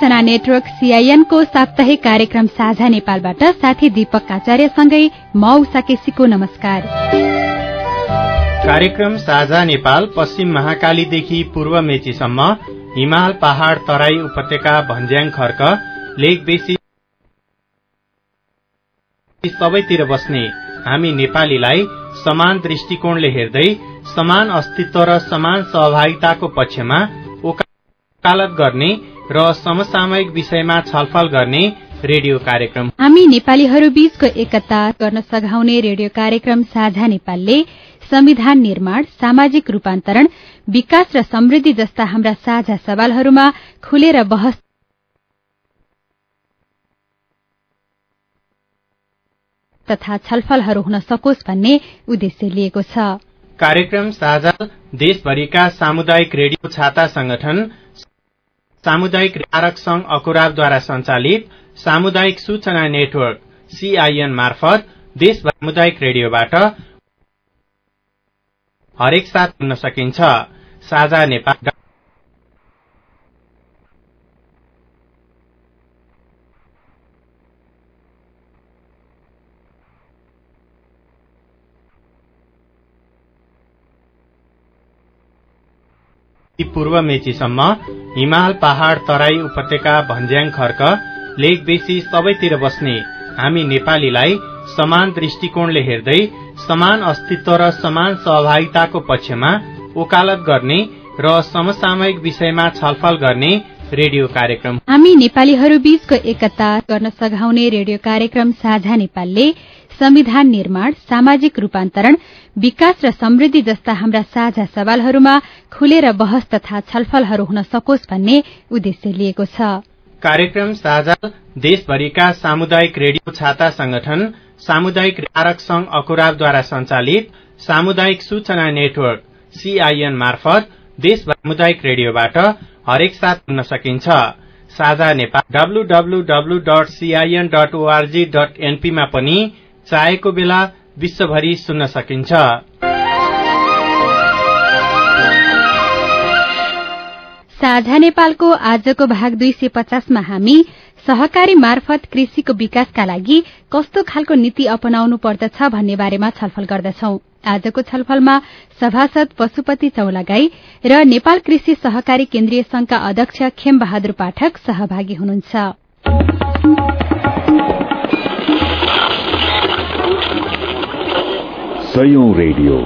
सूचना नेटवर्क सीआईएनको साप्ताहिक कार्यक्रम साझा नेपालबाट साथी दीपक आचार्यसँगै म उषा केसीको नमस्कार। कार्यक्रम साझा नेपाल पश्चिम महाकालीदेखि पूर्व मेचीसम्म हिमाल पहाड़ तराई उपत्यका भन्ज्याङ खर्क लेक बेसी सबैतिर बस्ने हामी नेपालीलाई समान दृष्टिकोणले हेर्दै समान अस्तित्व र समान सहभागिताको पक्षमा वकालत गर्ने र समसामयिक विषयमा छलफल गर्ने रेडियो कार्यक्रम। हामी नेपालीहरू बीचको एकता गर्न सघाउने रेडियो कार्यक्रम साझा नेपालले संविधान निर्माण सामाजिक रूपान्तरण विकास र समृद्धि जस्ता हाम्रा साझा सवालहरूमा खुलेर बहस तथा छलफलहरू हुन सकोस् भन्ने उद्देश्य लिएको छ। कार्यक्रम साझा देशभरिका सामुदायिक रेडियो छाता संगठन सामुदायिक आरक संघ अकुराबद्वारा संचालित सामुदायिक सूचना नेटवर्क सीआईएन मार्फत देश सामुदायिक रेडियोबाट हरेक साथ सुन्न सकिन्छ। साझा नेपाल पूर्व मेचीसम्म हिमाल पहाड़ तराई उपत्यका भन्ज्याङ खर्क लेक बेसी सबैतिर बस्ने हामी नेपालीलाई समान दृष्टिकोणले हेर्दै समान अस्तित्व र समान सहभागिताको पक्षमा वकालत गर्ने र समसामयिक विषयमा छलफल गर्ने रेडियो कार्यक्रम हामी नेपालीहरू बीचको एकता गर्न सघाउने रेडियो कार्यक्रम साझा नेपालले संविधान निर्माण सामाजिक रूपान्तरण विकास र समृद्धि जस्ता हाम्रा साझा सवालहरूमा खुलेर बहस तथा छलफलहरू हुन सकोस् भन्ने उद्देश्य लिएको छ। कार्यक्रम साझा देशभरिका सामुदायिक रेडियो छाता संगठन सामुदायिक आरक संघ अकुराबद्वारा संचालित सामुदायिक सूचना नेटवर्क सीआईएन मार्फत देश सामुदायिक रेडियोबाट हरेक साथ सुन्न सकिन्छ। साझा Nepal W W W dot CIN dot ORG dot एनपीमा पनि चाहेको बेला विश्वभरि सुन्न सकिन्छ। साझा नेपालको आजको भाग दुई सय पचासमा हामी सहकारी मार्फत कृषिको विकासका लागि कस्तो खालको नीति अपनाउनु पर्दछ भन्ने बारेमा छलफल गर्दछौ। आजको छलफलमा सभासद पशुपति चौलागाई र नेपाल कृषि सहकारी केन्द्रीय संघका अध्यक्ष खेम बहादुर पाठक सहभागी हुनुहुन्छ। सयौं रेडियो।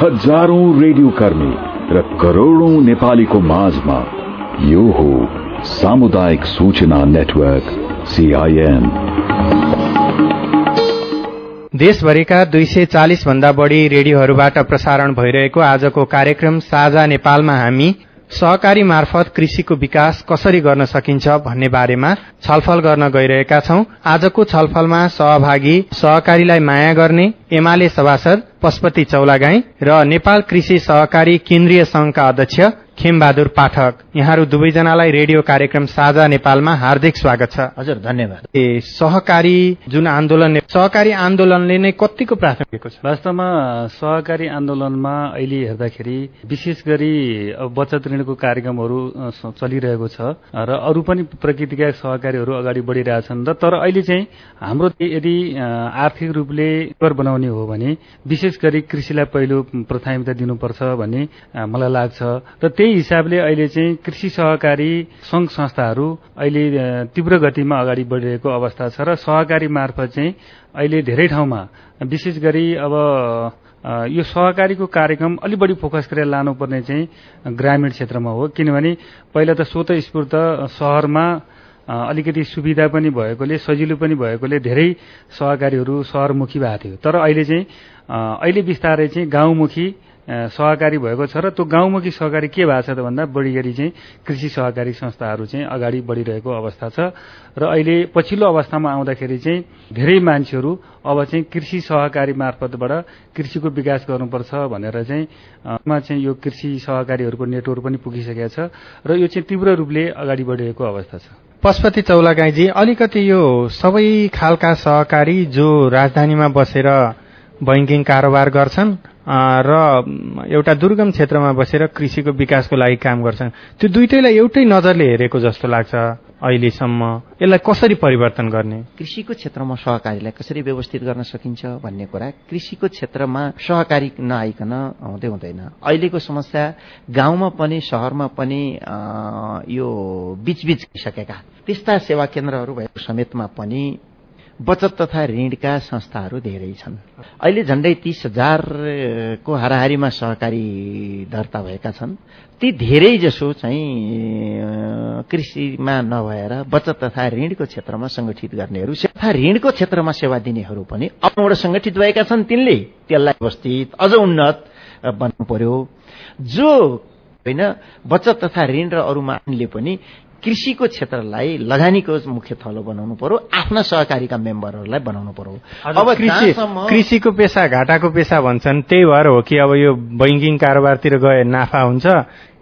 हजारौं रेडियो कर्मी र करोड़ौं नेपालीको माझमा यो हो सामुदायिक सूचना नेटवर्क सीआईएन देशभरिका दुई सय चालिस भन्दा बढ़ी रेडियोहरूबाट प्रसारण भइरहेको आजको कार्यक्रम साझा नेपालमा हामी सहकारी मार्फत कृषिको विकास कसरी गर्न सकिन्छ भन्ने बारेमा छलफल गर्न गइरहेका छौं। आजको छलफलमा सहभागी सहकारीलाई माया गर्ने एमाले सभासद पशुपति चौलागाई र नेपाल कृषि सहकारी केन्द्रीय संघका अध्यक्ष खेमबहादुर पाठक। यहाँहरू दुवैजनालाई रेडियो कार्यक्रम साझा नेपालमा हार्दिक स्वागत छ। हजुर धन्यवाद। ए सहकारी जुन आन्दोलन सहकारी आन्दोलनले नै कतिको प्राथमिक छ? वास्तवमा सहकारी आन्दोलनमा अहिले हेर्दाखेरि विशेष गरी बचत ऋणको कार्यक्रमहरू चलिरहेको छ र अरू पनि प्रकृतिका सहकारीहरू अगाडि बढिरहेछन् र तर अहिले चाहिँ हाम्रो यदि आर्थिक रूपले बनाउने हो भने विशेष गरी कृषिलाई पहिलो प्राथमिकता दिनुपर्छ भन्ने मलाई लाग्छ। र त्यही हिसाबले अहिले चाहिँ कृषि सहकारी संघ संस्थाहरू अहिले तीव्र गतिमा अगाडि बढिरहेको अवस्था छ र सहकारी मार्फत चाहिँ अहिले धेरै ठाउँमा विशेष गरी अब यो सहकारीको कार्यक्रम अलिक बढी फोकस गरेर लानुपर्ने चाहिँ ग्रामीण क्षेत्रमा हो। किनभने पहिला त स्वत स्फूर्त सहरमा अलिकति सुविधा पनि भएकोले सजिलो पनि भएकोले धेरै सहकारीहरू सहरमुखी भएको थियो। तर अहिले चाहिँ अहिले बिस्तारै चाहिँ गाउँमुखी सहकारी भएको छ र त्यो गाउँमुखी सहकारी के भएको छ त भन्दा बढी गरी चाहिँ कृषि सहकारी संस्थाहरू चाहिँ अगाडि बढिरहेको अवस्था छ। र अहिले पछिल्लो अवस्थामा आउँदाखेरि चाहिँ धेरै मान्छेहरू अब चाहिँ कृषि सहकारी मार्फतबाट कृषिको विकास गर्नुपर्छ भनेर चाहिँ चाहिँ यो कृषि सहकारीहरूको नेटवर्क पनि पुगिसकेको छ र यो चाहिँ तीव्र रूपले अगाडि बढिरहेको अवस्था छ। पशुपति चौलागाईजी अलिकति यो सबै खालका सहकारी जो राजधानीमा बसेर बैङ्किङ कारोबार गर्छन् र एउटा दुर्गम क्षेत्रमा बसेर कृषिको विकासको लागि काम गर्छन्। त्यो दुइटैलाई एउटै नजरले हेरेको जस्तो लाग्छ अहिलेसम्म। यसलाई कसरी परिवर्तन गर्ने? कृषिको क्षेत्रमा सहकारीलाई कसरी व्यवस्थित गर्न सकिन्छ भन्ने कुरा कृषिको क्षेत्रमा सहकारी नआइकन हुँदै हुँदैन। अहिलेको समस्या गाउँमा पनि सहरमा पनि यो बीचबीच सकेका त्यस्ता सेवा केन्द्रहरू भएको समेतमा पनि बचत तथा ऋणका संस्थाहरू धेरै छन्। अहिले झण्डै तीस हजारको हाराहारीमा सहकारी दर्ता भएका छन्। ती धेरै जसो चाहिँ कृषिमा नभएर बचत तथा ऋणको क्षेत्रमा संगठित गर्नेहरू तथा ऋणको क्षेत्रमा सेवा दिनेहरू पनि अपबाट संगठित भएका छन्। तिनले त्यसलाई व्यवस्थित अझ उन्नत बन्नु पर्यो। जो होइन बचत तथा ऋण र अरूमा पनि कृषिको क्षेत्रलाई लगानीको मुख्य थलो बनाउनु पर्यो आफ्ना सहकारीका मेम्बरहरूलाई बनाउनु पर्यो। अब कृषिको पेसा घाटाको पेसा भन्छन् त्यही भएर हो कि अब यो बैङ्किङ कारोबारतिर गए नाफा हुन्छ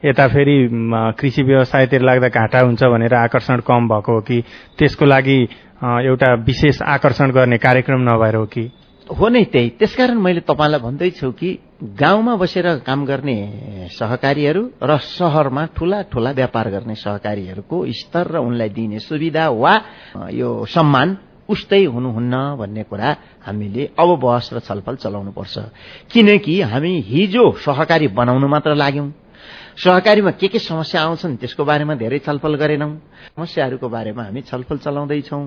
यता फेरि कृषि व्यवसायतिर लाग्दा घाटा हुन्छ भनेर आकर्षण कम भएको हो कि त्यसको लागि एउटा विशेष आकर्षण गर्ने कार्यक्रम नभएर हो कि। हो नै त्यही। त्यसकारण मैले तपाईँलाई भन्दैछु कि गाउँमा बसेर काम गर्ने सहकारीहरू र सहरमा ठूला ठूला व्यापार गर्ने सहकारीहरूको स्तर र उनलाई दिने सुविधा वा यो सम्मान उस्तै हुनुहुन्न भन्ने कुरा हामीले अब बहस र छलफल चलाउनुपर्छ। किनकि हामी हिजो सहकारी बनाउनु मात्र लाग्यौं। सहकारीमा के के समस्या आउँछन् त्यसको बारेमा धेरै छलफल गरेनौं। समस्याहरूको बारेमा हामी छलफल चलाउँदैछौं।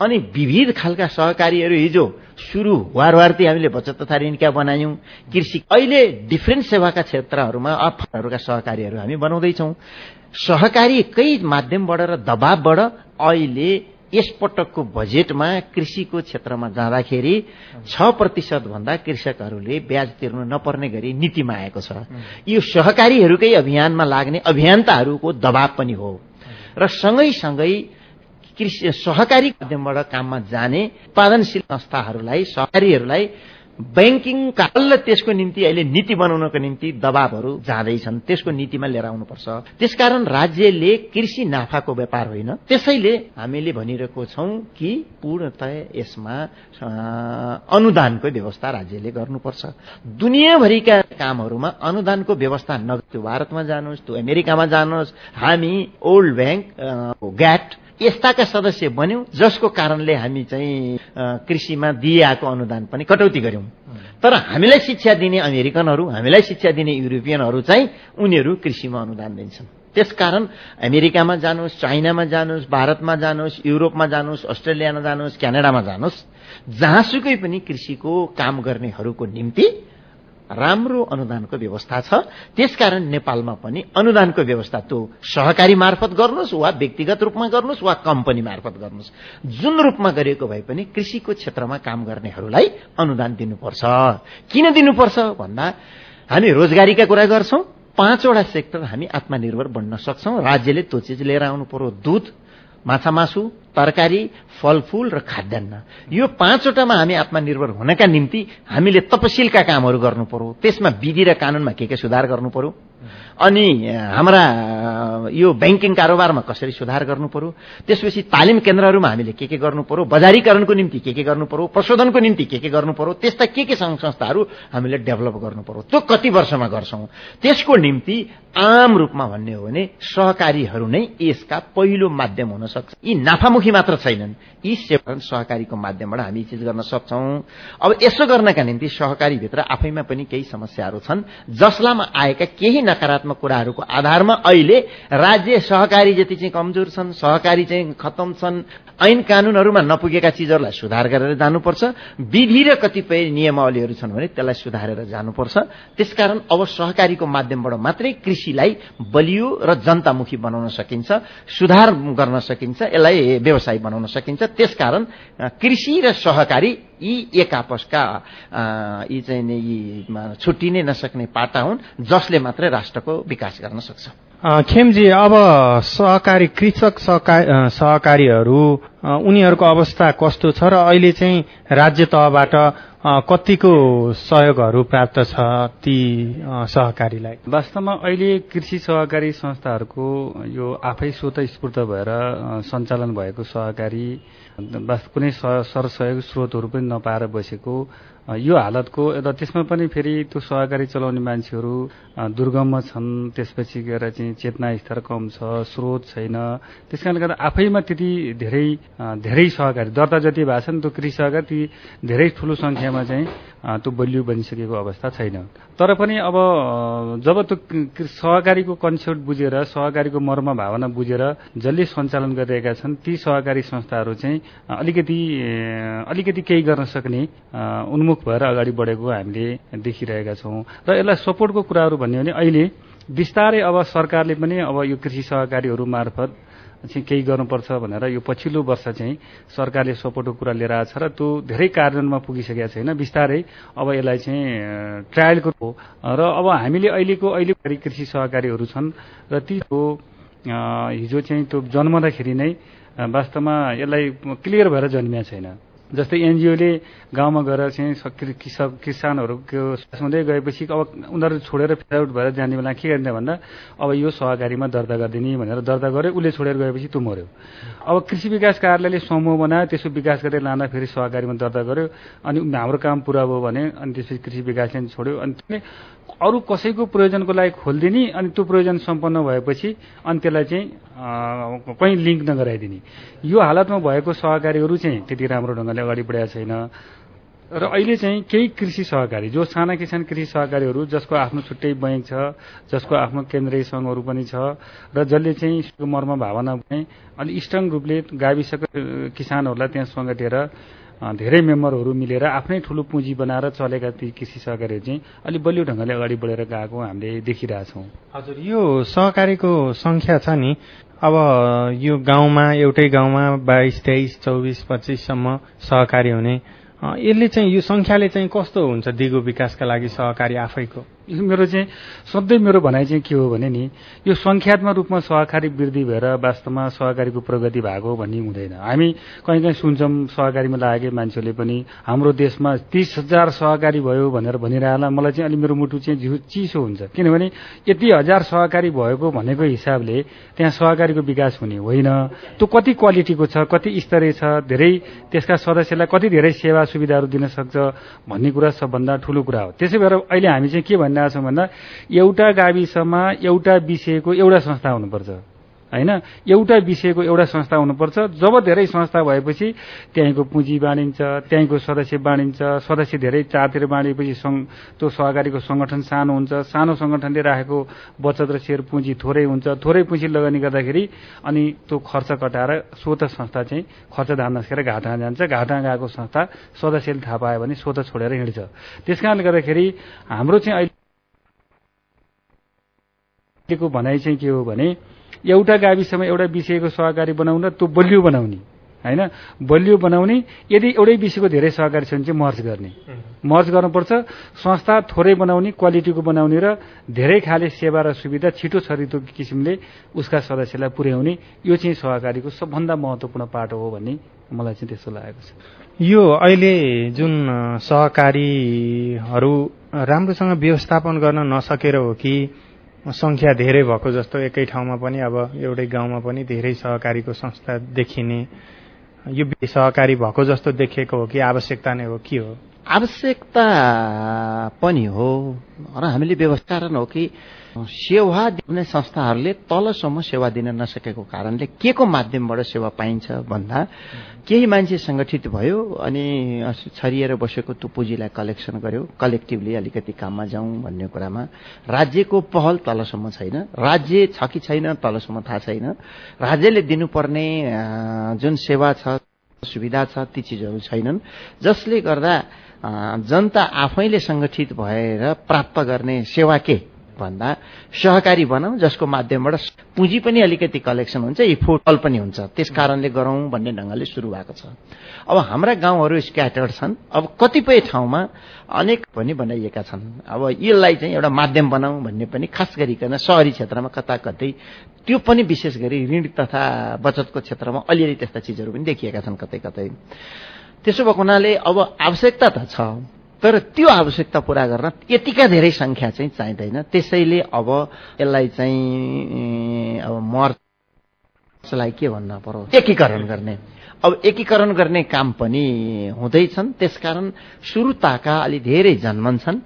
अनि विविध खालका सहकारीहरू हिजो सुरु वारवारती हामीले बचत तथा ऋणका बनायौं। कृषि अहिले डिफ्रेन्ट सेवाका क्षेत्रहरूमा अफरहरूका सहकारीहरू हामी बनाउँदैछौं। सहकारीकै माध्यमबाट र दबावबाट अहिले यसपटकको बजेटमा कृषिको क्षेत्रमा जाँदाखेरि छ प्रतिशत भन्दा कृषकहरूले ब्याज तिर्नु नपर्ने गरी नीतिमा आएको छ। यो सहकारीहरूकै अभियानमा लाग्ने अभियन्ताहरूको दबाव पनि हो। र सँगैसँगै कृषि सहकारी माध्यमबाट काममा जाने उत्पादनशील संस्थाहरूलाई सहकारीहरूलाई ब्याङ्किङ काल त्यसको निम्ति अहिले नीति बनाउनको निम्ति दबावहरू जाँदैछन्। त्यसको नीतिमा लिएर आउनुपर्छ। त्यसकारण राज्यले कृषि नाफाको व्यापार होइन। त्यसैले हामीले भनिरहेको छौं कि पूर्णतया यसमा अनुदानको व्यवस्था राज्यले गर्नुपर्छ। दुनियाँभरिका कामहरूमा अनुदानको व्यवस्था नगर्यो। भारतमा जानुहोस् त्यो अमेरिकामा जानुहोस् हामी ओल्ड ब्याङ्क ग्याट यस्ताका सदस्य बन्यौं जसको कारणले हामी चाहिँ कृषिमा दिइआएको अनुदान पनि कटौती गर्यौं तर हामीलाई शिक्षा दिने अमेरिकनहरू हामीलाई शिक्षा दिने युरोपियनहरू चाहिँ उनीहरू कृषिमा अनुदान दिन्छन्। त्यसकारण अमेरिकामा जानुहोस् चाइनामा जानुहोस् भारतमा जानुहोस् युरोपमा जानुहोस् अस्ट्रेलियामा जानुहोस् क्यानाडामा जानुहोस् जहाँसुकै पनि कृषिको काम गर्नेहरूको निम्ति राम्रो अनुदानको व्यवस्था छ। त्यसकारण नेपालमा पनि अनुदानको व्यवस्था त्यो सहकारी मार्फत गर्नुहोस् वा व्यक्तिगत रूपमा गर्नुहोस् वा कम्पनी मार्फत गर्नुहोस्। जुन रूपमा गरिएको भए पनि कृषिको क्षेत्रमा काम गर्नेहरूलाई अनुदान दिनुपर्छ। किन दिनुपर्छ? भन्दा हामी रोजगारीका कुरा गर्छौं। पाँचवटा सेक्टर हामी आत्मनिर्भर बन्न सक्छौं। राज्यले त्यो चिज लिएर आउनु पर्यो। दुध माछा मासु तरकारी फलफूल र खाद्यान्न। यो पाँचवटामा हामी आत्मनिर्भर हुनका निम्ति हामीले तपसिलका कामहरू गर्नु पर्यो। त्यसमा विधि र कानूनमा के के सुधार गर्नु पर्यो? अनि हाम्रा यो ब्याङ्किङ कारोबारमा कसरी सुधार गर्नु पर्यो? त्यसपछि तालिम केन्द्रहरूमा हामीले के के गर्नु पर्यो? बजारीकरणको निम्ति के के गर्नु पर्यो? प्रशोधनको निम्ति के के गर्नु पर्यो? त्यस्ता के के सङ्घ संस्थाहरू हामीले डेभलप गर्नु पर्यो? त्यो कति वर्षमा गर्छौं? त्यसको निम्ति आम रूपमा भन्ने हो भने सहकारीहरू नै यसका पहिलो माध्यम हुन सक्छ। यी नाफामुखी मात्र छैनन्। यी सेवा सहकारीको माध्यमबाट हामी चिज गर्न सक्छौं। अब यसो गर्नका निम्ति सहकारीभित्र आफैमा पनि केही समस्याहरू छन्। जसलामा आएका केही नकारात्मक कुराहरूको आधारमा अहिले राज्य सहकारी जति चाहिँ कमजोर छन् सहकारी चाहिँ खतम छन् ऐन कानूनहरूमा नपुगेका चिजहरूलाई सुधार गरेर जानुपर्छ। विधि र कतिपय नियमावलीहरू छन् भने त्यसलाई सुधारेर जानुपर्छ। त्यसकारण अब सहकारीको माध्यमबाट मात्रै कृषिलाई बलियो र जनतामुखी बनाउन सकिन्छ सुधार गर्न सकिन्छ यसलाई व्यवसाय बनाउन सकिन्छ। त्यसकारण कृषि र सहकारी यी एक आपसका यी चाहिँ यी छुट्टिनै नसक्ने पाटा हुन् जसले मात्रै राष्ट्रको विकास गर्न सक्छ। खेमजी अब सहकारी कृषक सहकारीहरू उनीहरूको अवस्था कस्तो छ र अहिले चाहिँ राज्य तहबाट कतिको सहयोगहरू प्राप्त छ ती सहकारीलाई? वास्तवमा अहिले कृषि सहकारी संस्थाहरूको यो आफै स्वत स्फूर्त भएर सञ्चालन भएको सहकारी कुनै सरसहयोग स्रोतहरू पनि नपाएर बसेको यो हालतको र त्यसमा पनि फेरि त्यो सहकारी चलाउने मान्छेहरू दुर्गममा छन् त्यसपछि गएर चाहिँ चेतना स्तर कम छ स्रोत छैन त्यस कारणले गर्दा आफैमा त्यति धेरै धेरै सहकारी दर्ता जति भएको छ नि त्यो कृषि सहकारी ती धेरै ठुलो सङ्ख्यामा चाहिँ त्यो बलियो बनिसकेको अवस्था छैन। तर पनि अब जब त्यो सहकारीको कन्सेप्ट बुझेर सहकारीको मर्म भावना बुझेर जसले सञ्चालन गरिरहेका छन् ती सहकारी संस्थाहरू चाहिँ अलिकति अलिकति केही गर्न सक्ने उन्मुख भएर अगाडि बढेको हामीले देखिरहेका छौँ। र यसलाई सपोर्टको कुराहरू भन्यो भने अहिले बिस्तारै अब सरकारले पनि अब यो कृषि सहकारीहरू मार्फत चाहिँ केही गर्नुपर्छ भनेर यो पछिल्लो वर्ष चाहिँ सरकारले सपोर्टको कुरा लिएर आएको छ र त्यो धेरै कार्यान्वयनमा पुगिसकेको छैन। बिस्तारै अब यसलाई चाहिँ ट्रायलको हो। र अब हामीले अहिलेको अहिले कृषि सहकारीहरू छन् र ती हिजो चाहिँ त्यो जन्मदाखेरि नै वास्तवमा यसलाई क्लियर भएर जन्मिया छैन। जस्तै एनजिओले गाउँमा गएर चाहिँ कृषक किसानहरूको हुँदै गएपछि अब उनीहरू छोडेर फिट भएर जाने बेला के गर्ने भन्दा अब यो सहकारीमा दर्ता गरिदिने भनेर दर्ता गर्यो उसले छोडेर गएपछि त्यो मऱ्यो। अब कृषि विकास कार्यालयले समूह बनायो त्यसो विकास गरेर लाँदा फेरि सहकारीमा दर्ता गर्यो अनि हाम्रो काम पुरा भयो भने अनि त्यसपछि कृषि विकासले छोड्यो अनि अरू कसैको प्रयोजनको लागि खोलिदिने अनि त्यो प्रयोजन सम्पन्न भएपछि अनि त्यसलाई चाहिँ कहीँ लिङ्क नगराइदिने। यो हालतमा भएको सहकारीहरू चाहिँ त्यति राम्रो ढङ्गले अगाडि बढाएको छैन। र अहिले चाहिँ केही कृषि सहकारी जो साना किसान कृषि सहकारीहरू जसको आफ्नो छुट्टै बैङ्क छ जसको आफ्नो केन्द्रीय सङ्घहरू पनि छ र जसले चाहिँ मर्म भावना अलिक स्ट्रङ रूपले गाविसको किसानहरूलाई त्यहाँ सङ्गटेर धेरै मेम्बरहरू मिलेर आफ्नै ठुलो पुँजी बनाएर चलेका ती कृषि सहकारीहरू चाहिँ अलिक बलियो ढङ्गले अगाडि बढेर गएको हामीले देखिरहेछौँ हजुर यो सहकारीको सङ्ख्या छ नि। अब यो गाउँमा एउटै गाउँमा बाइस तेइस चौबिस पच्चिससम्म सहकारी हुने। यसले चाहिँ यो सङ्ख्याले चाहिँ कस्तो हुन्छ दिगो विकासका लागि सहकारी आफैको? मेरो चाहिँ सधैँ मेरो भनाइ चाहिँ के हो भने नि यो सङ्ख्यात्मक रूपमा सहकारी वृद्धि भएर वास्तवमा सहकारीको प्रगति भएको भन्ने हुँदैन। हामी कहीँ कहीँ सुन्छौँ सहकारीमा लागेकै मान्छेहरूले पनि हाम्रो देशमा तिस हजार सहकारी भयो भनेर भनिरहला मलाई चाहिँ अलि मेरो मुटु चाहिँ चिसो हुन्छ। किनभने यति हजार सहकारी भएको भनेको हिसाबले त्यहाँ सहकारीको विकास हुने होइन। त्यो कति क्वालिटीको छ कति स्तरीय छ धेरै त्यसका सदस्यलाई कति धेरै सेवा सुविधाहरू दिन सक्छ भन्ने कुरा सबभन्दा ठुलो कुरा हो। त्यसै भएर अहिले हामी चाहिँ के भनिरहेको छौँ भन्दा एउटा गाविसमा एउटा विषयको एउटा संस्था हुनुपर्छ। होइन? एउटा विषयको एउटा संस्था हुनुपर्छ। जब धेरै संस्था भएपछि त्यहीँको पुँजी बाँडिन्छ त्यहीँको सदस्य बाँडिन्छ सदस्य धेरै चारतिर बाँडेपछि त्यो सहकारीको सङ्गठन सानो हुन्छ। सानो सङ्गठनले राखेको बचत र सेयर पुँजी थोरै हुन्छ। थोरै पुँजी लगानी गर्दाखेरि अनि त्यो खर्च कटाएर स्वत संस्था चाहिँ खर्च धान नसकेर घाटा जान्छ। घाटा गएको संस्था सदस्यले थाहा पायो भने स्वत छोडेर हिँड्छ। त्यस कारणले गर्दाखेरि हाम्रो चाहिँ अहिले को भनाइ चाहिँ के हो भने एउटा गाविसमा एउटा विषयको सहकारी बनाउन त्यो बलियो बनाउने होइन? बलियो बनाउने यदि एउटै विषयको धेरै सहकारी छ भने चाहिँ मर्च गर्ने। मर्च गर्नुपर्छ संस्था थोरै बनाउने क्वालिटीको बनाउने र धेरै खाले सेवा र सुविधा छिटो छरितो किसिमले उसका सदस्यलाई पुर्याउने यो चाहिँ सहकारीको सबभन्दा महत्वपूर्ण पाटो हो भन्ने मलाई चाहिँ त्यस्तो लागेको छ। यो अहिले जुन सहकारीहरू राम्रोसँग व्यवस्थापन गर्न नसकेर हो कि सङ्ख्या धेरै भएको जस्तो एकै ठाउँमा पनि अब एउटै गाउँमा पनि धेरै सहकारीको संस्था देखिने यो सहकारी भएको जस्तो देखिएको हो कि आवश्यकता नै हो के हो? आवश्यकता पनि हो। र हामीले व्यवस्था हो कि सेवा दिने संस्थाहरूले तलसम्म सेवा दिन नसकेको कारणले के को माध्यमबाट सेवा पाइन्छ भन्दा केही मान्छे सङ्गठित भयो अनि छरिएर बसेको त्यो पुँजीलाई कलेक्सन गर्यो। कलेक्टिभली अलिकति काममा जाउँ भन्ने कुरामा राज्यको पहल तलसम्म छैन। राज्य छ कि छैन तलसम्म थाहा छैन। राज्यले दिनुपर्ने जुन सेवा छ सुविधा छ ती चिजहरू छैनन्। जसले गर्दा जनता आफैले सङ्गठित भएर प्राप्त गर्ने सेवा के? भन्दा सहकारी बनाऊ जसको माध्यमबाट पुँजी पनि अलिकति कलेक्सन हुन्छ इफोटल पनि हुन्छ। त्यस कारणले गरौँ भन्ने ढङ्गले सुरु भएको छ। अब हाम्रा गाउँहरू स्क्याटर्ड छन्। अब कतिपय ठाउँमा अनेक पनि बनाइएका छन्। अब यसलाई चाहिँ एउटा माध्यम बनाऊ भन्ने पनि खास गरिकन सहरी क्षेत्रमा कता कतै त्यो पनि विशेष गरी ऋण तथा बचतको क्षेत्रमा अलिअलि त्यस्ता चिजहरू पनि देखिएका छन् कतै कतै। त्यसो भएको हुनाले अब आवश्यकता त छ। तर त्यो आवश्यकता पूरा गर्न यतिका धेरै संख्या चाहिँ चाहिँदैन। त्यसैले अब यसलाई चाहिँ अब मर्चलाई के भन्न पर्यो एकीकरण गर्ने। अब एकीकरण गर्ने काम पनि हुँदैछन्। त्यसकारण सुरुताका अलि धेरै जन्मन्छन्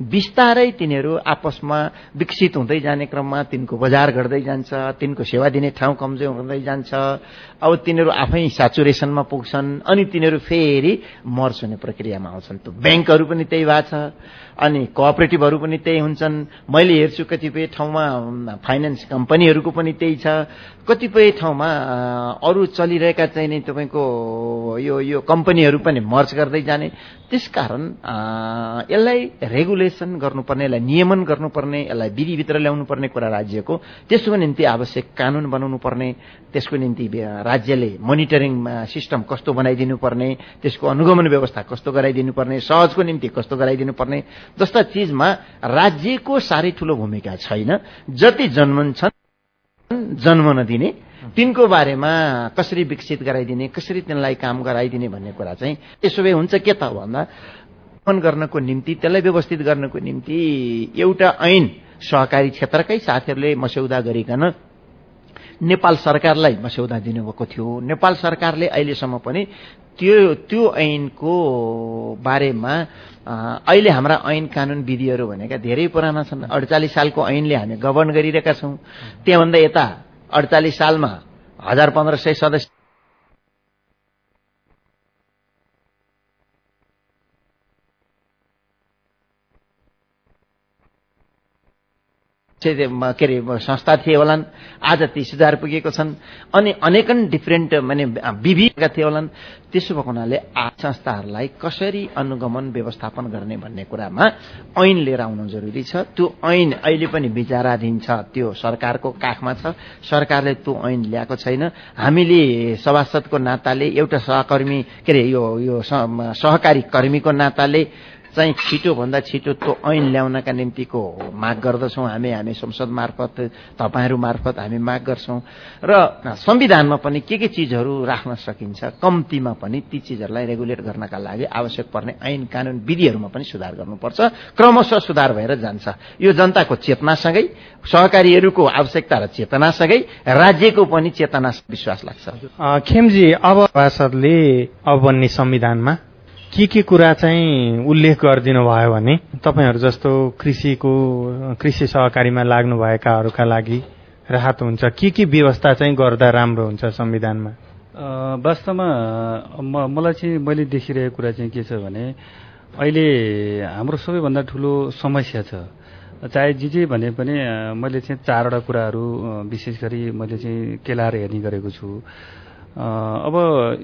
बिस्तारै तिनीहरू आपसमा विकसित हुँदै जाने क्रममा तिनको बजार घट्दै जान्छ तिनको सेवा दिने ठाउँ कमजोर हुँदै जान्छ। अब तिनीहरू आफै सेचुरेसनमा पुग्छन् अनि तिनीहरू फेरि मर्च हुने प्रक्रियामा आउँछन्। त्यो ब्याङ्कहरू पनि त्यही भएको छ अनि कोअपरेटिभहरू पनि त्यही हुन्छन्। मैले हेर्छु कतिपय ठाउँमा फाइनेन्स कम्पनीहरूको पनि त्यही छ। कतिपय ठाउँमा अरू चलिरहेका चाहिँ नि तपाईँको यो यो कम्पनीहरू पनि मर्च गर्दै जाने। त्यसकारण यसलाई रेगुलेसन गर्नुपर्ने यसलाई नियमन गर्नुपर्ने यसलाई विधिभित्र ल्याउनु पर्ने कुरा राज्यको त्यसको निम्ति आवश्यक कानून बनाउनु पर्ने त्यसको निम्ति राज्यले मोनिटरिङ सिस्टम कस्तो बनाइदिनु पर्ने त्यसको अनुगमन व्यवस्था कस्तो गराइदिनु पर्ने सहजको निम्ति कस्तो गराइदिनु पर्ने जस्ता चिजमा राज्यको साह्रै ठूलो भूमिका छैन। जति जन्मन्छन् जन्म नदिने तिनको बारेमा कसरी विकसित गराइदिने कसरी तिनलाई काम गराइदिने भन्ने कुरा चाहिँ त्यसो भए हुन्छ के त भन्दा गर्नको निम्ति त्यसलाई व्यवस्थित गर्नको निम्ति एउटा ऐन सहकारी क्षेत्रकै साथीहरूले मस्यौदा गरिकन नेपाल सरकारलाई मस्यौदा दिनुभएको थियो। नेपाल सरकारले अहिलेसम्म पनि त्यो त्यो ऐनको बारेमा अहिले हाम्रा ऐन कानून विधिहरू भनेका धेरै पुराना छन्। अडचालिस सालको ऐनले हामी गभर्न गरिरहेका छौँ। त्यहाँभन्दा यता अडचालिस सालमा हजार पन्ध्र सय सदस्य के अरे संस्था थिए होलान्। आज तिस हजार पुगेको छन्। अनि अनेकन डिफ्रेन्ट माने विविधका थिए होलान्। त्यसो भएको हुनाले आ संस्थाहरूलाई कसरी अनुगमन व्यवस्थापन गर्ने भन्ने कुरामा ऐन लिएर आउनु जरुरी छ। त्यो ऐन अहिले पनि विचाराधीन छ। त्यो सरकारको काखमा छ। सरकारले त्यो ऐन ल्याएको छैन। हामीले सभासदको नाताले एउटा सहकर्मी के अरे यो सहकारी कर्मीको नाताले चाहिँ छिटोभन्दा छिटो त्यो ऐन ल्याउनका निम्तिको माग गर्दछौँ? हामी हामी संसद मार्फत तपाईँहरू मार्फत हामी माग गर्छौँ। र संविधानमा पनि के के चिजहरू राख्न सकिन्छ? कम्तीमा पनि ती चिजहरूलाई रेगुलेट गर्नका लागि आवश्यक पर्ने ऐन कानून विधिहरूमा पनि सुधार गर्नुपर्छ। क्रमशः सुधार भएर जान्छ। यो जनताको चेतनासँगै सहकारीहरूको आवश्यकता र चेतनासँगै राज्यको पनि चेतना विश्वास लाग्छ। खेमजी अब अब बन्ने संविधानमा के के कुरा चाहिँ उल्लेख गरिदिनु भयो भने तपाईँहरू जस्तो कृषिको कृषि सहकारीमा लाग्नुभएकाहरूका लागि राहत हुन्छ। के के व्यवस्था चाहिँ गर्दा राम्रो हुन्छ संविधानमा? वास्तवमा मलाई चाहिँ मैले देखिरहेको कुरा चाहिँ के छ भने अहिले हाम्रो सबैभन्दा ठुलो समस्या छ। चाहे जे जे भने पनि मैले चाहिँ चारवटा कुराहरू विशेष गरी मैले चाहिँ केलाएर हेर्ने गरेको छु। अब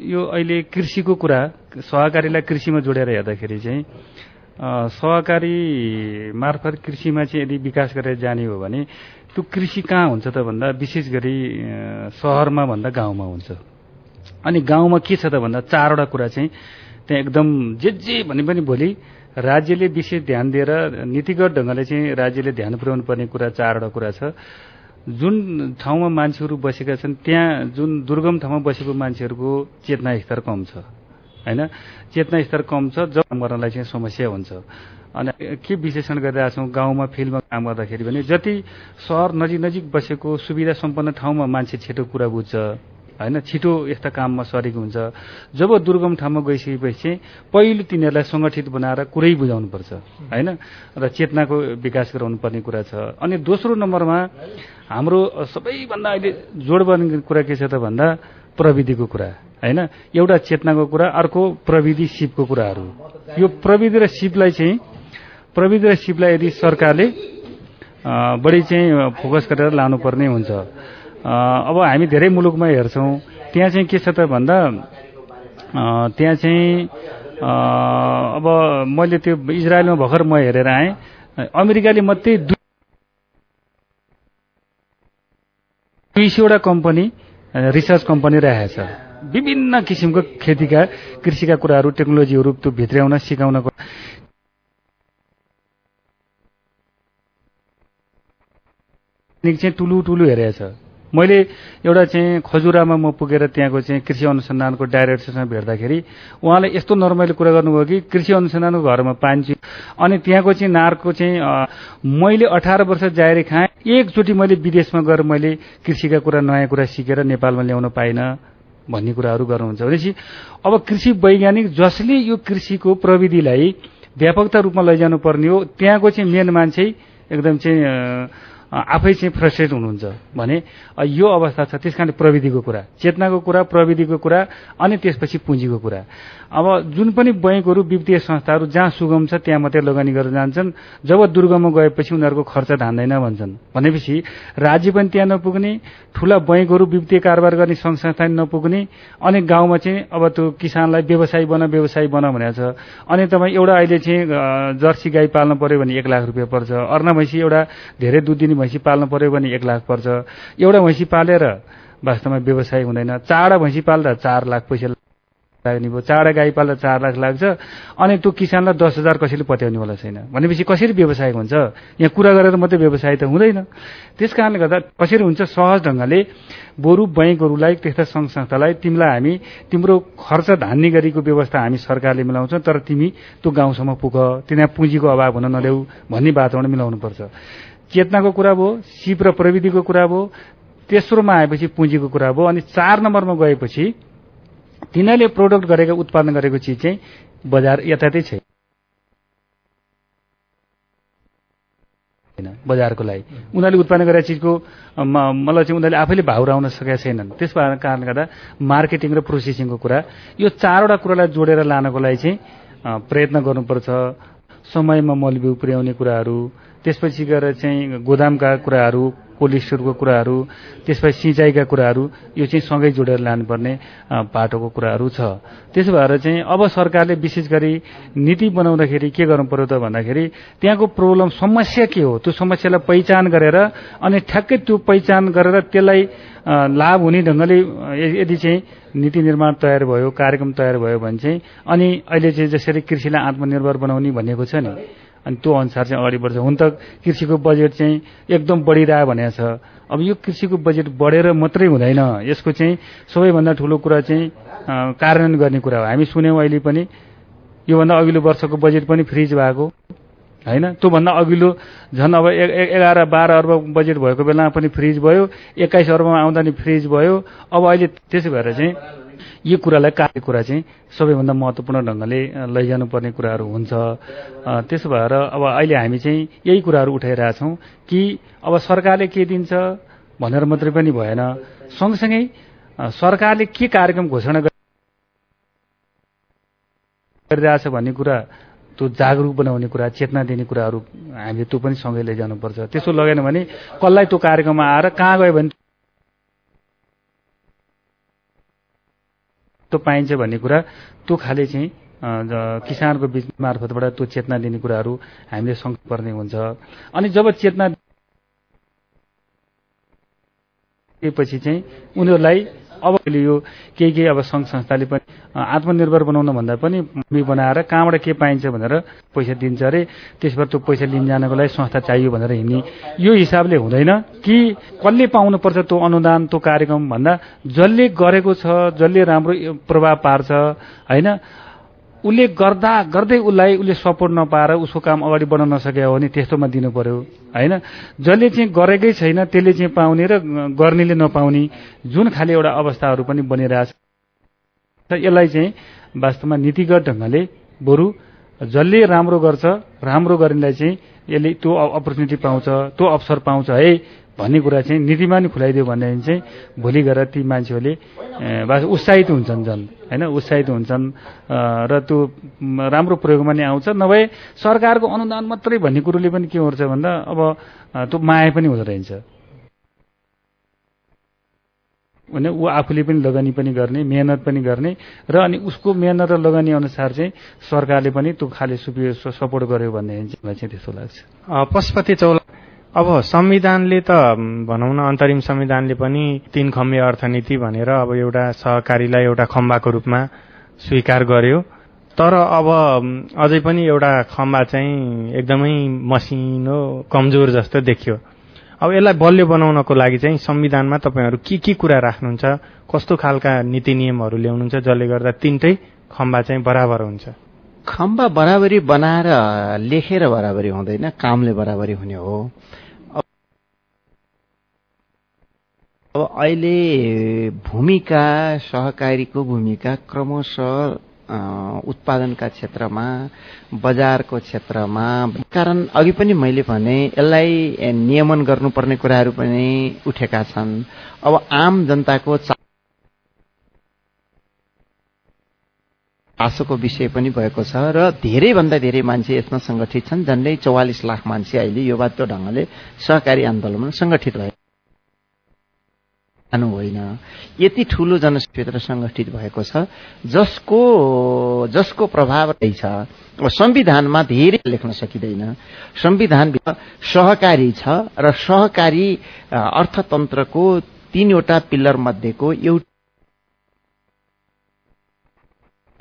यो अहिले कृषिको कुरा सहकारीलाई कृषिमा जोडेर हेर्दाखेरि चाहिँ सहकारी मार्फत कृषिमा चाहिँ यदि विकास गरेर जाने हो भने त्यो कृषि कहाँ हुन्छ त भन्दा विशेष गरी सहरमा भन्दा गाउँमा हुन्छ। अनि गाउँमा के छ त भन्दा चारवटा कुरा चाहिँ त्यहाँ एकदम जे जे भने पनि भोलि राज्यले विशेष ध्यान दिएर नीतिगत ढङ्गले चाहिँ राज्यले ध्यान पुर्याउनु पर्ने कुरा चारवटा कुरा छ। जुन ठाउँमा मान्छेहरू बसेका छन् त्यहाँ जुन दुर्गम ठाउँमा बसेको मान्छेहरूको चेतना स्तर कम छ। होइन? चेतना स्तर कम छ जब काम गर्नलाई चाहिँ समस्या हुन्छ। अनि के विश्लेषण गरिरहेको छौँ गाउँमा फिल्डमा काम गर्दाखेरि भने जति सहर नजिक नजिक बसेको सुविधा सम्पन्न ठाउँमा मान्छे छिटो कुरा बुझ्छ। होइन छिटो यस्ता काममा सरेको हुन्छ। जब दुर्गम ठाउँमा गइसकेपछि चाहिँ पहिलो तिनीहरूलाई सङ्गठित बनाएर कुरै बुझाउनुपर्छ होइन? र चेतनाको विकास गराउनु पर्ने कुरा छ। अनि दोस्रो नम्बरमा हाम्रो सबैभन्दा अहिले जोड बन्ने कुरा के छ त भन्दा प्रविधिको कुरा होइन? एउटा चेतनाको कुरा अर्को प्रविधि सिपको कुराहरू। यो प्रविधि र सिपलाई चाहिँ प्रविधि र सिपलाई यदि सरकारले बढी चाहिँ फोकस गरेर लानुपर्ने हुन्छ। अब हामी धेरै मुलुकमा हेर्छौँ त्यहाँ चाहिँ के छ त भन्दा त्यहाँ चाहिँ अब मैले त्यो इजरायलमा भर्खर म हेरेर आएँ अमेरिकाले मात्रै दुई सयवटा कम्पनी रिसर्च कम्पनी राखेको छ। विभिन्न किसिमको खेतीका कृषिका कुराहरू टेक्नोलोजीहरू त्यो भित्र्याउन सिकाउनको चाहिँ टुलु टुलु हेरेको छ। मैले एउटा चाहिँ खजुरामा म पुगेर त्यहाँको चाहिँ कृषि अनुसन्धानको डाइरेक्टरसँग भेट्दाखेरि उहाँले यस्तो नर्मली कुरा गर्नुभयो कि कृषि अनुसन्धानको घरमा पानी अनि त्यहाँको चाहिँ नारको चाहिँ मैले अठार वर्ष जाहेरी खाएँ। एकचोटि मैले विदेशमा गएर मैले कृषिका कुरा नयाँ कुरा सिकेर नेपालमा ल्याउन पाइनँ भन्ने कुराहरू गर्नुहुन्छ। भनेपछि अब कृषि वैज्ञानिक जसले यो कृषिको प्रविधिलाई व्यापकता रूपमा लैजानु पर्ने हो त्यहाँको चाहिँ मेन मान्छे एकदम चाहिँ आफै चाहिँ फ्रस्ट्रेट हुनुहुन्छ भने यो अवस्था छ त्यस कारण प्रविधिको कुरा चेतनाको कुरा प्रविधिको कुरा अनि त्यसपछि पुँजीको कुरा। अब जुन पनि बैङ्कहरू वित्तीय संस्थाहरू जहाँ सुगम छ त्यहाँ मात्रै लगानी गरेर जान्छन्। जब दुर्गममा गएपछि उनीहरूको खर्च धान्दैन भन्छन्। भनेपछि राज्य पनि त्यहाँ नपुग्ने ठूला बैङ्कहरू वित्तीय कारोबार गर्ने संघ संस्था नपुग्ने अनि गाउँमा चाहिँ अब त्यो किसानलाई व्यवसाय बन व्यवसाय बन भनेको छ। अनि तपाईँ एउटा अहिले चाहिँ जर्सी गाई पाल्नु पर्यो भने एक लाख रुपियाँ पर्छ। अर्ना भैँसी एउटा धेरै दुध दिने भैँसी पाल्नु पर्यो भने एक लाख पर्छ। एउटा भैँसी पालेर वास्तवमा व्यवसाय हुँदैन। चारवटा भैँसी पाल्दा चार लाख पैसा लाग्ने भयो। चारवटा गाई पाल्दा चार लाख लाग्छ। अनि त्यो किसानलाई दस हजार कसैले पत्याउनेवाला छैन। भनेपछि कसरी व्यवसाय हुन्छ? यहाँ कुरा गरेर मात्रै व्यवसाय त हुँदैन। त्यस कारणले गर्दा कसरी हुन्छ? सहज ढङ्गले बरु बैङ्कहरूलाई त्यस्ता सङ्घ संस्थालाई तिमीलाई हामी तिम्रो खर्च धान्ने गरीको व्यवस्था हामी सरकारले मिलाउँछौँ तर तिमी त्यो गाउँसम्म पुग। तिनीहरू पुँजीको अभाव हुन नदेऊ भन्ने वातावरण मिलाउनुपर्छ। चेतनाको कुरा भयो सिप र प्रविधिको कुरा भयो तेस्रोमा आएपछि पुँजीको कुरा भयो अनि चार नम्बरमा गएपछि तिनीहरूले प्रोडक्ट गरेको उत्पादन गरेको चिज चाहिँ बजार यतातै छैन। बजारको लागि। उनीहरूले उत्पादन गरेको चिजको मलाई चाहिँ उनीहरूले आफैले भाउ राउन सकेका छैनन्। त्यस कारणले गर्दा मार्केटिङ र प्रोसेसिङको कुरा यो चारवटा कुरालाई जोडेर लानको लागि चाहिँ प्रयत्न गर्नुपर्छ। समयमा मलबिउ पुर्याउने कुराहरू त्यसपछि गएर चाहिँ गोदामका कुराहरू कोल्ड स्टोरको कुराहरू त्यसपछि सिँचाइका कुराहरू यो चाहिँ सँगै जोडेर लानुपर्ने बाटोको कुराहरू छ। त्यसो भएर चाहिँ अब सरकारले विशेष गरी नीति बनाउँदाखेरि के गर्नु पर्यो त भन्दाखेरि त्यहाँको प्रब्लम समस्या के हो त्यो समस्यालाई पहिचान गरेर अनि ठ्याक्कै त्यो पहिचान गरेर त्यसलाई लाभ हुने ढङ्गले यदि चाहिँ नीति निर्माण तयार भयो कार्यक्रम तयार भयो भने चाहिँ अनि अहिले चाहिँ जसरी कृषिलाई आत्मनिर्भर बनाउने भनेको छ नि। अनि त्यो अनुसार चाहिँ अगाडि बढ्छ। हुन त कृषिको बजेट चाहिँ एकदम बढिरह्यो भनेको छ। अब यो कृषिको बजेट बढेर मात्रै हुँदैन। यसको चाहिँ सबैभन्दा ठुलो कुरा चाहिँ कार्यान्वयन गर्ने कुरा हो। हामी सुन्यौँ अहिले पनि योभन्दा अघिल्लो वर्षको बजेट पनि फ्रिज भएको होइन? त्योभन्दा अघिल्लो झन् अब एघार बाह्र अर्ब बजेट भएको बेलामा पनि फ्रिज भयो। एक्काइस अर्बमा आउँदा नि फ्रिज भयो। अब अहिले त्यसो भएर चाहिँ यो कुरालाई कार्य कुरा चाहिँ सबैभन्दा महत्त्वपूर्ण ढङ्गले लैजानु पर्ने कुराहरू हुन्छ। त्यसो भएर अब अहिले हामी चाहिँ यही कुराहरू उठाइरहेछौँ कि अब सरकारले के दिन्छ भनेर मात्रै पनि भएन। सँगसँगै सरकारले के कार्यक्रम घोषणा गरिरहेछ भन्ने कुरा त्यो जागरूक बनाउने कुरा चेतना दिने कुराहरू हामीले त्यो पनि सँगै लैजानुपर्छ। त्यसो लगेन भने कसलाई त्यो कार्यक्रममा आएर कहाँ गयो भने त्यो पाइन्छ भन्ने कुरा त्यो खाले चाहिँ किसानको बिच मार्फतबाट त्यो चेतना दिने कुराहरू हामीले पर्ने हुन्छ। अनि जब चेतना पछि चाहिँ उनीहरूलाई अब यो केही केही अब सङ्घ संस्थाले पनि आत्मनिर्भर बनाउन भन्दा पनि बनाएर कहाँबाट के पाइन्छ भनेर पैसा दिन्छ अरे त्यसबाट त्यो पैसा लिन जानको लागि संस्था चाहियो भनेर हिँड्ने। यो हिसाबले हुँदैन कि कसले पाउनुपर्छ त्यो अनुदान त्यो कार्यक्रम भन्दा जसले गरेको छ जसले राम्रो प्रभाव पार्छ होइन? उसले गर्दा गर्दै उसलाई उसले सपोर्ट नपाएर उसको काम अगाडि बढाउन नसके हो भने त्यस्तोमा दिनु पर्यो होइन? जसले चाहिँ गरेकै छैन त्यसले चाहिँ पाउने र गर्नेले नपाउने जुन खाले एउटा अवस्थाहरू पनि बनिरहेछ यसलाई चाहिँ वास्तवमा नीतिगत ढङ्गले बरु जसले राम्रो गर्छ राम्रो गर्नेलाई चाहिँ यसले त्यो अपर्च्युनिटी पाउँछ त्यो अवसर पाउँछ है? भन्ने कुरा चाहिँ नीतिमा नि खुलाइदियो भनेदेखि चाहिँ भोलि गएर ती मान्छेहरूले उत्साहित हुन्छन् झन् होइन? उत्साहित हुन्छन् र त्यो राम्रो प्रयोगमा नै आउँछ। नभए सरकारको अनुदान मात्रै भन्ने कुरोले पनि के हुन्छ भन्दा अब त्यो माया पनि हुँदो रहेछ। भने ऊ आफूले पनि लगानी पनि गर्ने मेहनत पनि गर्ने र अनि उसको मेहनत र लगानी अनुसार चाहिँ सरकारले पनि त्यो खाले सुपि सपोर्ट गर्यो चाहिँ चाहिँ त्यस्तो लाग्छ। पशुपति चौला अब संविधानले त भनौँ न अन्तरिम संविधानले पनि तीन खम्बे अर्थनीति भनेर अब एउटा सहकारीलाई एउटा खम्बाको रूपमा स्वीकार गर्यो। तर अब अझै पनि एउटा खम्बा चाहिँ एकदमै मसिनो कमजोर जस्तो देखियो। अब यसलाई बलियो बनाउनको लागि चाहिँ संविधानमा तपाईँहरू के के कुरा राख्नुहुन्छ कस्तो खालका नीति नियमहरू ल्याउनुहुन्छ जसले गर्दा तिनटै खम्बा चाहिँ बराबर हुन्छ। खम्बा बराबरी बनाएर लेखेर बराबरी हुँदैन कामले बराबरी हुने हो। अब अहिले भूमिका सहकारीको भूमिका क्रमशः उत्पादनका क्षेत्रमा बजारको क्षेत्रमा कारण अघि पनि मैले भने यसलाई नियमन गर्नुपर्ने कुराहरू पनि उठेका छन्। अब आम जनताको चासोको विषय पनि भएको छ र धेरैभन्दा धेरै मान्छे यसमा संगठित छन् झन्डै चौवालिस लाख मान्छे अहिले यो बाटो ढङ्गले सहकारी आन्दोलनमा संगठित भए। सानो होइन। यति ठूलो जनभित्र संगठित भएको छ जसको जसको प्रभाव छ। अब संविधानमा धेरै लेख्न सकिँदैन। संविधान सहकारी छ र सहकारी अर्थतन्त्रको तीनवटा पिल्लर मध्येको एउटा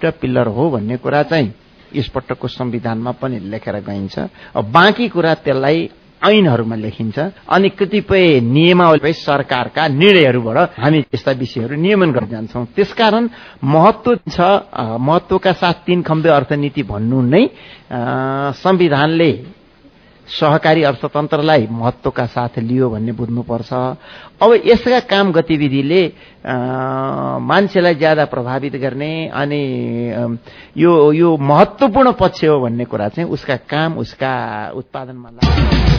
पिल्लर हो भन्ने कुरा चाहिँ यसपटकको संविधानमा पनि लेखेर गइन्छ। बाँकी कुरा त्यसलाई ऐनहरूमा लेखिन्छ। अनि कतिपय नियमावली सरकारका निर्णयहरूबाट हामी यस्ता विषयहरू नियमन गर्न जान्छौँ। त्यसकारण महत्व छ महत्वका साथ तीन खम्बे अर्थनीति भन्नु नै संविधानले सहकारी अर्थतन्त्रलाई महत्वका साथ लियो भन्ने बुझ्नुपर्छ। अब यसका काम गतिविधिले मान्छेलाई ज्यादा प्रभावित गर्ने अनि यो यो महत्वपूर्ण पक्ष हो भन्ने कुरा चाहिँ उसका काम उसका उत्पादनमा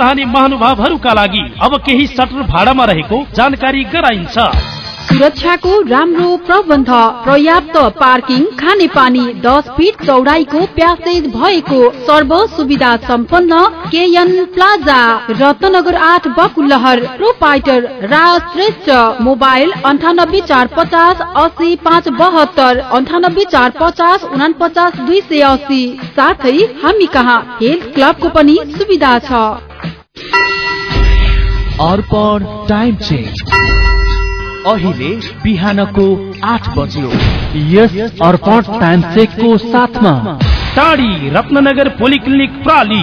चाहने महानुभावहरूका लागि अब केही सटर भाडामा रहेको जानकारी गराइन्छ। सुरक्षाको राम्रो प्रबन्ध पर्याप्त पार्किङ खाने पानी दस फिट चौडाइको प्यासेज भएको सर्व सुविधा सम्पन्न केएन प्लाजा रत्नगर आठ बकुलहर प्रोपाइटर राज श्रेष्ठ मोबाइल अन्ठानब्बे चार पचास असी पाँच बहत्तर अन्ठानब्बे चार पचास उना पचास दुई सय असी साथै हामी कहाँ हेल्थ क्लबको पनि सुविधा छ। Time change. अहिले बिहानको आठ बज्यो। यस अर्पण टाइम चेकको साथमा टाढी रत्नगर पोलिक्लिनिक प्राली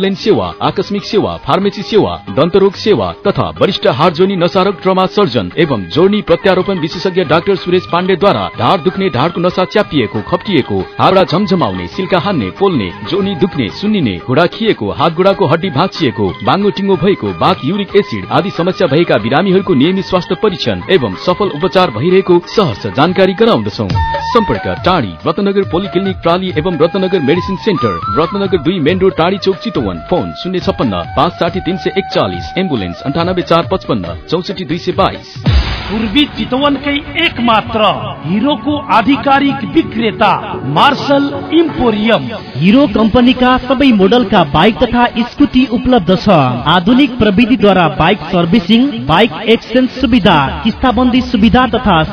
सेवा आकस्मिक सेवा फार्मेसी सेवा दन्तरोग सेवा तथा वरिष्ठ हार्ट जोनी ट्रमा सर्जन एवं जोर्नी प्रत्यारोपण विशेषज्ञ डाक्टर सुरेश पाण्डेद्वारा ढाड दुख्ने ढाडको नसा च्यापिएको खप्टिएको हावडा झमझमाउने सिल्का हान्ने पोल्ने जोनी दुख्ने सुन्निने घुँडा खिएको हात गुडाको हड्डी भाँचिएको बाङ्गो टिङ्गो भएको बाथ युरिक एसिड आदि समस्या भएका बिरामीहरूको नियमित स्वास्थ्य परीक्षण एवं सफल उपचार भइरहेको सहर्ष जानकारी गराउँदछौ। सम्पर्क टाढी रत्नगर पोलिक्लिनिक प्राली एवं रत्नगर मेडिसिन सेन्टर रत्नगर दुई मेन रोड टाढी चौक चितवन। फोन शून्य छप्पन्न पाँच साठी तिन सय एकचालिस एम्बुलेन्स अन्ठानब्बे चार पचपन्न चौसठी दुई सय बाइस। पूर्वी चितवनकै एक मात्र हिरोको आधिकारिक विक्रेता मार्शल इम्पोरियम। हिरो कम्पनीका सबै मोडलका बाइक तथा स्कुटी उपलब्ध छ। आधुनिक प्रविधिद्वारा बाइक सर्भिसिङ बाइक एक्सचेन्ज सुविधा किस्ताबन्दी सुविधा तथा